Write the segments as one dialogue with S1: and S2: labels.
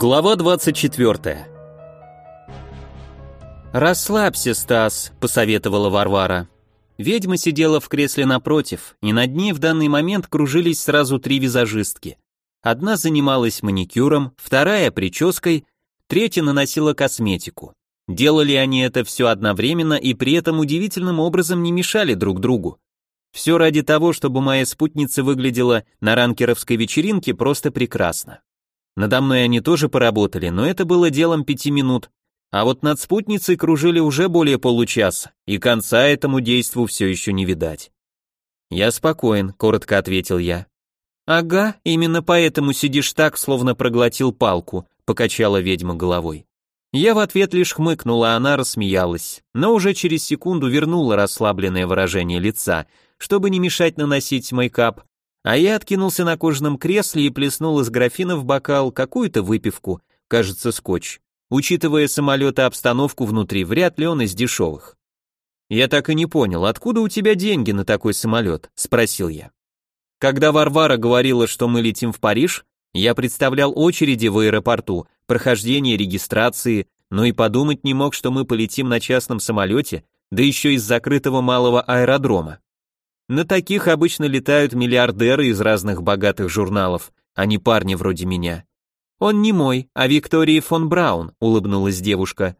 S1: Глава 24. «Расслабься, Стас», — посоветовала Варвара. Ведьма сидела в кресле напротив, и над ней в данный момент кружились сразу три визажистки. Одна занималась маникюром, вторая — прической, третья наносила косметику. Делали они это все одновременно и при этом удивительным образом не мешали друг другу. Все ради того, чтобы моя спутница выглядела на ранкеровской вечеринке просто прекрасно. Надо мной они тоже поработали, но это было делом пяти минут, а вот над спутницей кружили уже более получаса, и конца этому действу все еще не видать. «Я спокоен», — коротко ответил я. «Ага, именно поэтому сидишь так, словно проглотил палку», — покачала ведьма головой. Я в ответ лишь хмыкнула, а она рассмеялась, но уже через секунду вернула расслабленное выражение лица, чтобы не мешать наносить мейкап, а я откинулся на кожаном кресле и плеснул из графина в бокал какую-то выпивку, кажется, скотч. Учитывая самолет и обстановку внутри, вряд ли он из дешевых. «Я так и не понял, откуда у тебя деньги на такой самолет?» – спросил я. Когда Варвара говорила, что мы летим в Париж, я представлял очереди в аэропорту, прохождение регистрации, но и подумать не мог, что мы полетим на частном самолете, да еще из закрытого малого аэродрома. На таких обычно летают миллиардеры из разных богатых журналов, а не парни вроде меня. Он не мой, а Виктории фон Браун, улыбнулась девушка.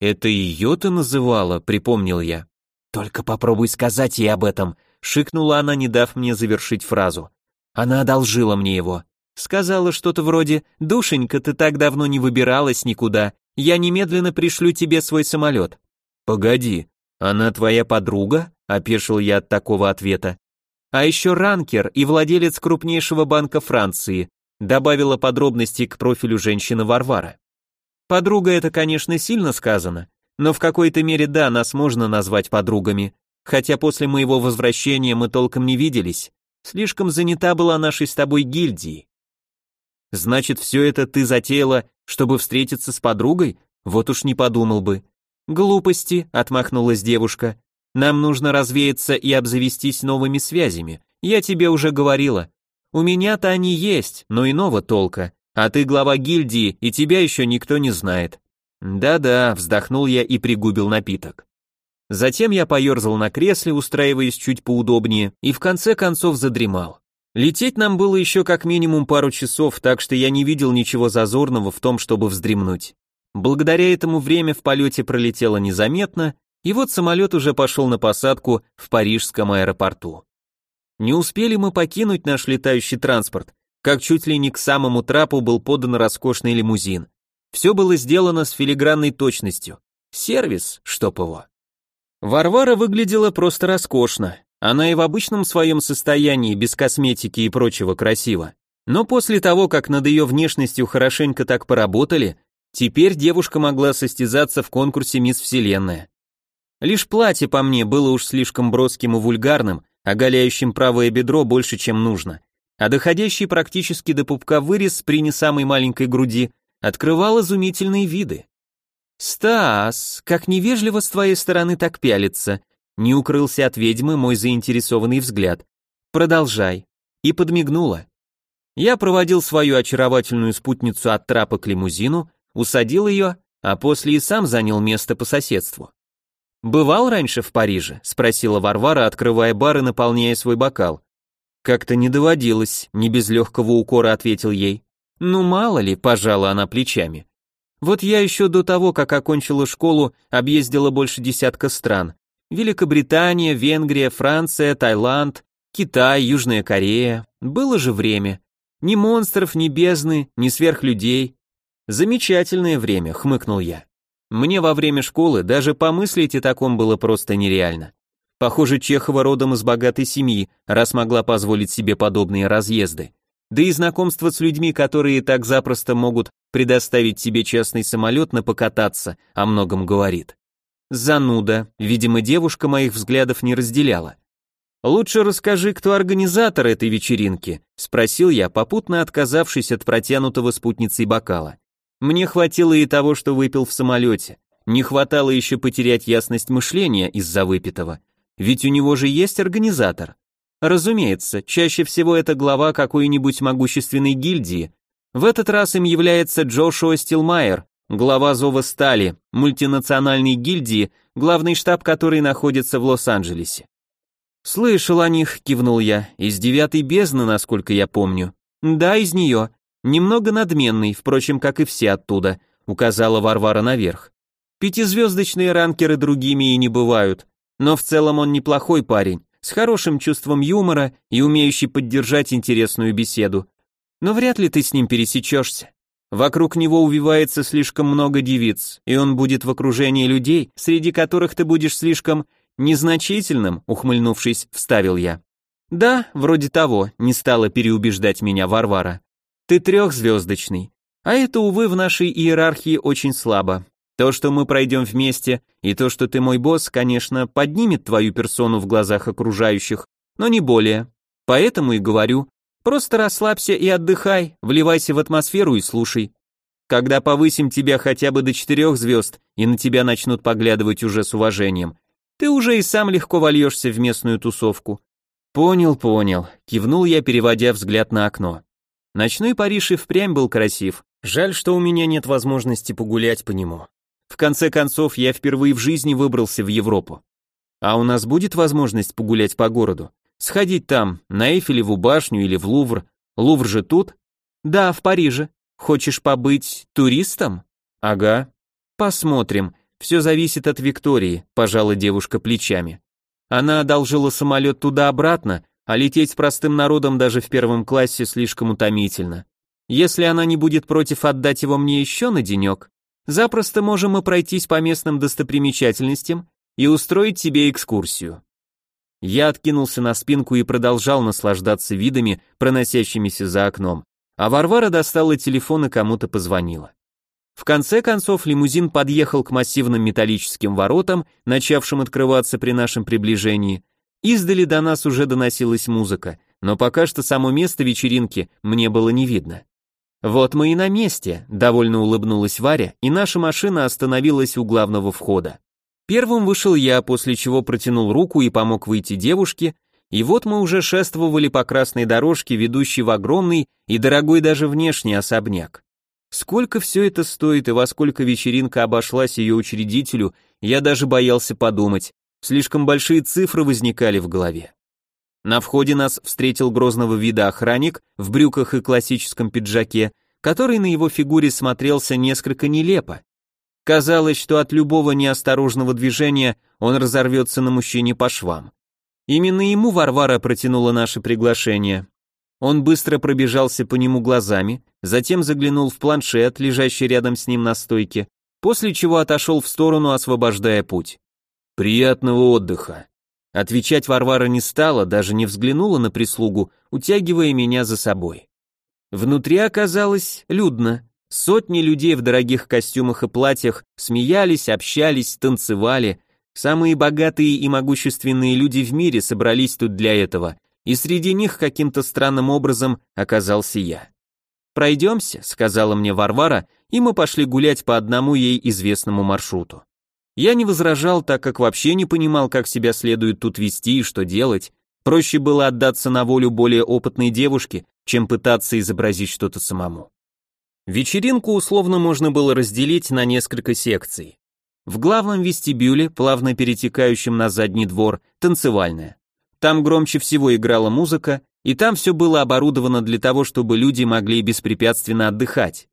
S1: Это ее ты называла, припомнил я. Только попробуй сказать ей об этом, шикнула она, не дав мне завершить фразу. Она одолжила мне его. Сказала что-то вроде «Душенька, ты так давно не выбиралась никуда, я немедленно пришлю тебе свой самолет». «Погоди, она твоя подруга?» Опешил я от такого ответа. А еще ранкер и владелец крупнейшего банка Франции, добавила подробности к профилю женщины Варвара. Подруга это, конечно, сильно сказано, но в какой-то мере да, нас можно назвать подругами, хотя после моего возвращения мы толком не виделись, слишком занята была нашей с тобой гильдией. Значит, все это ты затеяла, чтобы встретиться с подругой? Вот уж не подумал бы. Глупости, отмахнулась девушка. Нам нужно развеяться и обзавестись новыми связями. Я тебе уже говорила. У меня-то они есть, но иного толка. А ты глава гильдии, и тебя еще никто не знает. Да-да, вздохнул я и пригубил напиток. Затем я поерзал на кресле, устраиваясь чуть поудобнее, и в конце концов задремал. Лететь нам было еще как минимум пару часов, так что я не видел ничего зазорного в том, чтобы вздремнуть. Благодаря этому время в полете пролетело незаметно, и вот самолет уже пошел на посадку в парижском аэропорту. Не успели мы покинуть наш летающий транспорт, как чуть ли не к самому трапу был подан роскошный лимузин. Все было сделано с филигранной точностью. Сервис, чтоб его. Варвара выглядела просто роскошно. Она и в обычном своем состоянии, без косметики и прочего, красиво. Но после того, как над ее внешностью хорошенько так поработали, теперь девушка могла состязаться в конкурсе «Мисс Вселенная». Лишь платье по мне было уж слишком броским и вульгарным, оголяющим правое бедро больше, чем нужно, а доходящий практически до пупка вырез при не самой маленькой груди открывал изумительные виды. «Стас, как невежливо с твоей стороны так пялиться», не укрылся от ведьмы мой заинтересованный взгляд. «Продолжай». И подмигнула. Я проводил свою очаровательную спутницу от трапа к лимузину, усадил ее, а после и сам занял место по соседству. «Бывал раньше в Париже?» — спросила Варвара, открывая бар и наполняя свой бокал. «Как-то не доводилось», — не без легкого укора ответил ей. «Ну мало ли», — пожала она плечами. «Вот я еще до того, как окончила школу, объездила больше десятка стран. Великобритания, Венгрия, Франция, Таиланд, Китай, Южная Корея. Было же время. Ни монстров, ни бездны, ни сверхлюдей. Замечательное время, хмыкнул я. Мне во время школы даже помыслить о таком было просто нереально. Похоже, Чехова родом из богатой семьи, раз могла позволить себе подобные разъезды. Да и знакомство с людьми, которые так запросто могут предоставить себе частный самолет на покататься, о многом говорит. Зануда, видимо, девушка моих взглядов не разделяла. «Лучше расскажи, кто организатор этой вечеринки», спросил я, попутно отказавшись от протянутого спутницей бокала. Мне хватило и того, что выпил в самолете. Не хватало еще потерять ясность мышления из-за выпитого. Ведь у него же есть организатор. Разумеется, чаще всего это глава какой-нибудь могущественной гильдии, В этот раз им является Джошуа Стилмайер, глава Зова Стали, мультинациональной гильдии, главный штаб которой находится в Лос-Анджелесе. «Слышал о них», — кивнул я, — «из девятой бездны, насколько я помню». «Да, из нее. Немного надменный, впрочем, как и все оттуда», — указала Варвара наверх. «Пятизвездочные ранкеры другими и не бывают, но в целом он неплохой парень, с хорошим чувством юмора и умеющий поддержать интересную беседу. Но вряд ли ты с ним пересечешься. Вокруг него увивается слишком много девиц, и он будет в окружении людей, среди которых ты будешь слишком незначительным, ухмыльнувшись, вставил я. Да, вроде того, не стала переубеждать меня Варвара. Ты трехзвездочный. А это, увы, в нашей иерархии очень слабо. То, что мы пройдем вместе, и то, что ты мой босс, конечно, поднимет твою персону в глазах окружающих, но не более. Поэтому и говорю, просто расслабься и отдыхай, вливайся в атмосферу и слушай. Когда повысим тебя хотя бы до четырех звезд, и на тебя начнут поглядывать уже с уважением, ты уже и сам легко вольешься в местную тусовку. Понял, понял, кивнул я, переводя взгляд на окно. Ночной Париж и впрямь был красив. Жаль, что у меня нет возможности погулять по нему. В конце концов, я впервые в жизни выбрался в Европу. А у нас будет возможность погулять по городу? Сходить там, на Эйфелеву башню или в Лувр? Лувр же тут? Да, в Париже. Хочешь побыть туристом? Ага. Посмотрим. Все зависит от Виктории, пожала девушка плечами. Она одолжила самолет туда-обратно, а лететь с простым народом даже в первом классе слишком утомительно. Если она не будет против отдать его мне еще на денек, запросто можем мы пройтись по местным достопримечательностям и устроить тебе экскурсию. Я откинулся на спинку и продолжал наслаждаться видами, проносящимися за окном, а Варвара достала телефон и кому-то позвонила. В конце концов лимузин подъехал к массивным металлическим воротам, начавшим открываться при нашем приближении. Издали до нас уже доносилась музыка, но пока что само место вечеринки мне было не видно. Вот мы и на месте, довольно улыбнулась Варя, и наша машина остановилась у главного входа. Первым вышел я, после чего протянул руку и помог выйти девушке, и вот мы уже шествовали по красной дорожке, ведущей в огромный и дорогой даже внешний особняк. Сколько все это стоит и во сколько вечеринка обошлась ее учредителю, я даже боялся подумать. Слишком большие цифры возникали в голове. На входе нас встретил грозного вида охранник в брюках и классическом пиджаке, который на его фигуре смотрелся несколько нелепо. Казалось, что от любого неосторожного движения он разорвется на мужчине по швам. Именно ему Варвара протянула наше приглашение. Он быстро пробежался по нему глазами, затем заглянул в планшет, лежащий рядом с ним на стойке, после чего отошел в сторону, освобождая путь. «Приятного отдыха». Отвечать Варвара не стала, даже не взглянула на прислугу, утягивая меня за собой. Внутри оказалось людно. Сотни людей в дорогих костюмах и платьях смеялись, общались, танцевали. Самые богатые и могущественные люди в мире собрались тут для этого, и среди них каким-то странным образом оказался я. «Пройдемся», — сказала мне Варвара, и мы пошли гулять по одному ей известному маршруту. Я не возражал, так как вообще не понимал, как себя следует тут вести и что делать. Проще было отдаться на волю более опытной девушке, чем пытаться изобразить что-то самому. Вечеринку условно можно было разделить на несколько секций. В главном вестибюле, плавно перетекающем на задний двор, танцевальная. Там громче всего играла музыка, и там все было оборудовано для того, чтобы люди могли беспрепятственно отдыхать.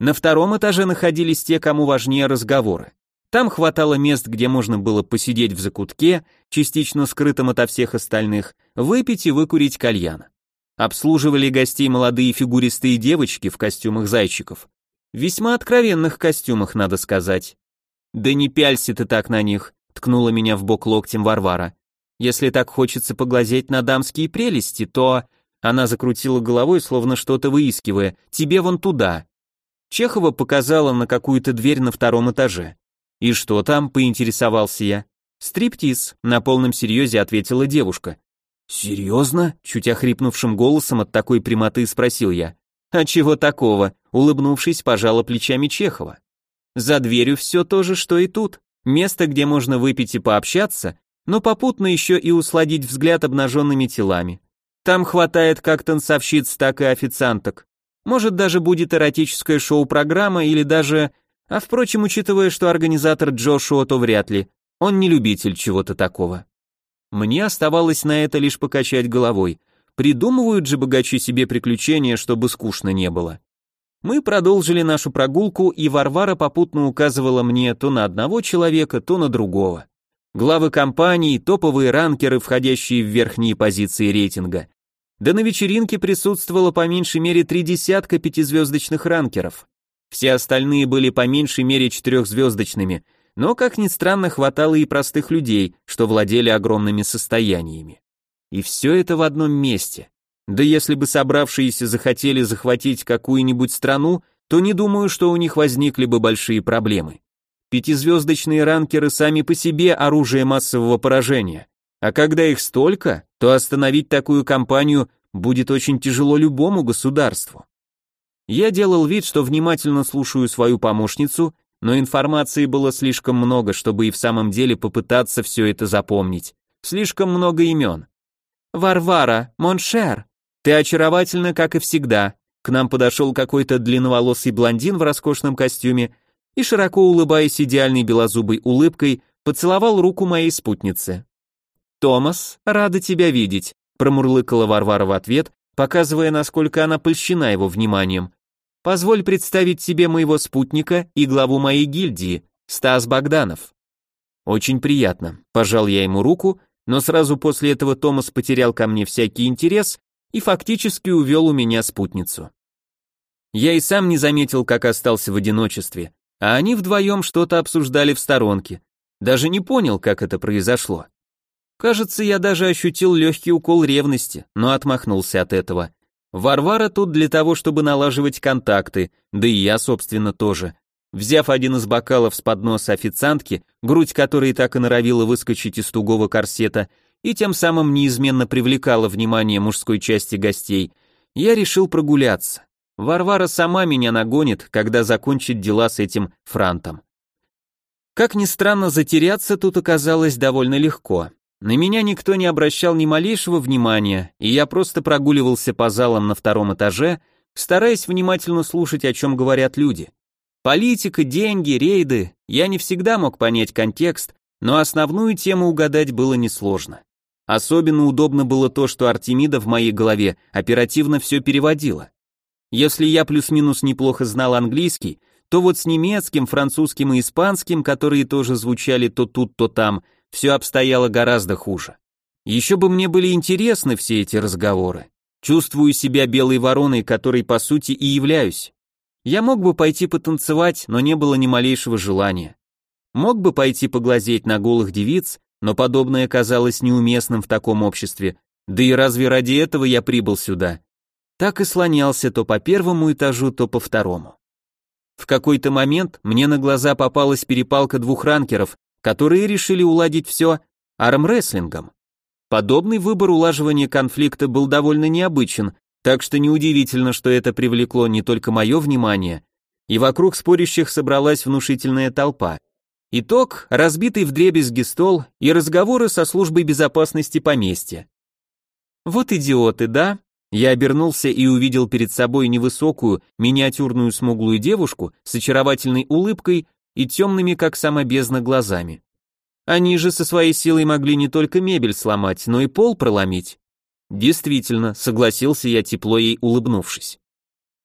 S1: На втором этаже находились те, кому важнее разговоры. Там хватало мест, где можно было посидеть в закутке, частично скрытом ото всех остальных, выпить и выкурить кальян. Обслуживали гостей молодые фигуристые девочки в костюмах зайчиков. Весьма откровенных костюмах, надо сказать. «Да не пялься ты так на них», — ткнула меня в бок локтем Варвара. Если так хочется поглазеть на дамские прелести, то...» Она закрутила головой, словно что-то выискивая. «Тебе вон туда». Чехова показала на какую-то дверь на втором этаже. «И что там?» — поинтересовался я. «Стриптиз», — на полном серьезе ответила девушка. «Серьезно?» — чуть охрипнувшим голосом от такой прямоты спросил я. «А чего такого?» — улыбнувшись, пожала плечами Чехова. «За дверью все то же, что и тут. Место, где можно выпить и пообщаться, но попутно еще и усладить взгляд обнаженными телами. Там хватает как танцовщиц, так и официанток. Может, даже будет эротическая шоу-программа или даже... А впрочем, учитывая, что организатор Джошуа, то вряд ли. Он не любитель чего-то такого. Мне оставалось на это лишь покачать головой. Придумывают же богачи себе приключения, чтобы скучно не было. Мы продолжили нашу прогулку, и Варвара попутно указывала мне то на одного человека, то на другого. Главы компаний, топовые ранкеры, входящие в верхние позиции рейтинга. Да на вечеринке присутствовало по меньшей мере три десятка пятизвездочных ранкеров. Все остальные были по меньшей мере четырехзвездочными, но, как ни странно, хватало и простых людей, что владели огромными состояниями. И все это в одном месте. Да если бы собравшиеся захотели захватить какую-нибудь страну, то не думаю, что у них возникли бы большие проблемы. Пятизвездочные ранкеры сами по себе оружие массового поражения, а когда их столько, то остановить такую кампанию будет очень тяжело любому государству. Я делал вид, что внимательно слушаю свою помощницу, но информации было слишком много, чтобы и в самом деле попытаться все это запомнить. Слишком много имен. «Варвара, mon cher, ты очаровательна, как и всегда», к нам подошел какой-то длинноволосый блондин в роскошном костюме и, широко улыбаясь идеальной белозубой улыбкой, поцеловал руку моей спутницы. «Томас, рада тебя видеть», промурлыкала Варвара в ответ, показывая, насколько она польщена его вниманием. «Позволь представить тебе моего спутника и главу моей гильдии, Стас Богданов». «Очень приятно», — пожал я ему руку, но сразу после этого Томас потерял ко мне всякий интерес и фактически увел у меня спутницу. Я и сам не заметил, как остался в одиночестве, а они вдвоем что-то обсуждали в сторонке. Даже не понял, как это произошло. Кажется, я даже ощутил легкий укол ревности, но отмахнулся от этого. Варвара тут для того, чтобы налаживать контакты, да и я, собственно, тоже. Взяв один из бокалов с подноса официантки, грудь которой так и норовила выскочить из тугого корсета, и тем самым неизменно привлекала внимание мужской части гостей, я решил прогуляться. Варвара сама меня нагонит, когда закончит дела с этим франтом. Как ни странно, затеряться тут оказалось довольно легко. На меня никто не обращал ни малейшего внимания, и я просто прогуливался по залам на втором этаже, стараясь внимательно слушать, о чем говорят люди. Политика, деньги, рейды, я не всегда мог понять контекст, но основную тему угадать было несложно. Особенно удобно было то, что Артемида в моей голове оперативно все переводила. Если я плюс-минус неплохо знал английский, то вот с немецким, французским и испанским, которые тоже звучали то тут, то там, все обстояло гораздо хуже. Еще бы мне были интересны все эти разговоры. Чувствую себя белой вороной, которой по сути и являюсь. Я мог бы пойти потанцевать, но не было ни малейшего желания. Мог бы пойти поглазеть на голых девиц, но подобное казалось неуместным в таком обществе. Да и разве ради этого я прибыл сюда? Так и слонялся то по первому этажу, то по второму. В какой-то момент мне на глаза попалась перепалка двух ранкеров, которые решили уладить все армрестлингом. Подобный выбор улаживания конфликта был довольно необычен, так что неудивительно, что это привлекло не только мое внимание, и вокруг спорящих собралась внушительная толпа. Итог – разбитый вдребезги стол и разговоры со службой безопасности поместья. Вот идиоты, да? Я обернулся и увидел перед собой невысокую, миниатюрную смуглую девушку с очаровательной улыбкой и темными, как сама бездна, глазами. Они же со своей силой могли не только мебель сломать, но и пол проломить. Действительно, согласился я тепло ей улыбнувшись.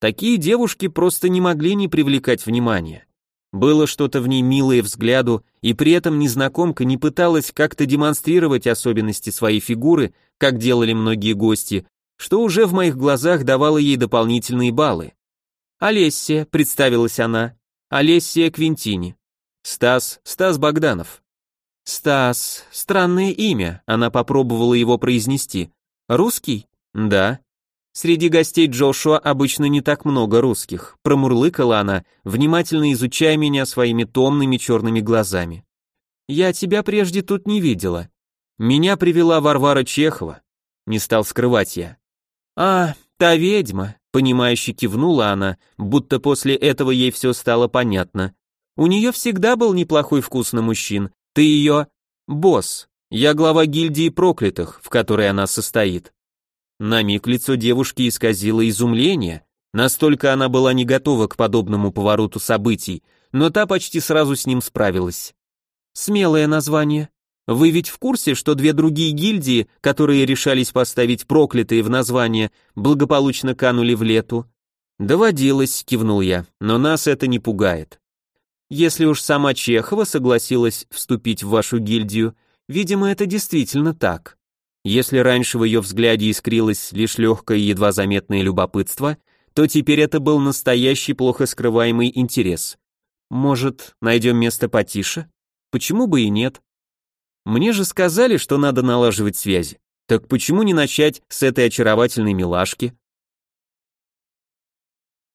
S1: Такие девушки просто не могли не привлекать внимания. Было что-то в ней милое взгляду, и при этом незнакомка не пыталась как-то демонстрировать особенности своей фигуры, как делали многие гости, что уже в моих глазах давало ей дополнительные баллы. «Олессия», — представилась она, Олесия Квинтини. Стас, Стас Богданов. Стас, странное имя, она попробовала его произнести. Русский? Да. Среди гостей Джошуа обычно не так много русских, промурлыкала она, внимательно изучая меня своими томными черными глазами. Я тебя прежде тут не видела. Меня привела Варвара Чехова. Не стал скрывать я. А, та ведьма, Понимающе кивнула она, будто после этого ей все стало понятно. У нее всегда был неплохой вкус на мужчин. Ты ее... босс. Я глава гильдии проклятых, в которой она состоит. На миг лицо девушки исказило изумление, Настолько она была не готова к подобному повороту событий, но та почти сразу с ним справилась. Смелое название. Вы ведь в курсе, что две другие гильдии, которые решались поставить проклятые в название, благополучно канули в лету? Доводилось, кивнул я, но нас это не пугает. Если уж сама Чехова согласилась вступить в вашу гильдию, видимо, это действительно так. Если раньше в ее взгляде искрилось лишь легкое едва заметное любопытство, то теперь это был настоящий плохо скрываемый интерес. Может, найдем место потише? Почему бы и нет? Мне же сказали, что надо налаживать связи. Так почему не начать с этой очаровательной милашки?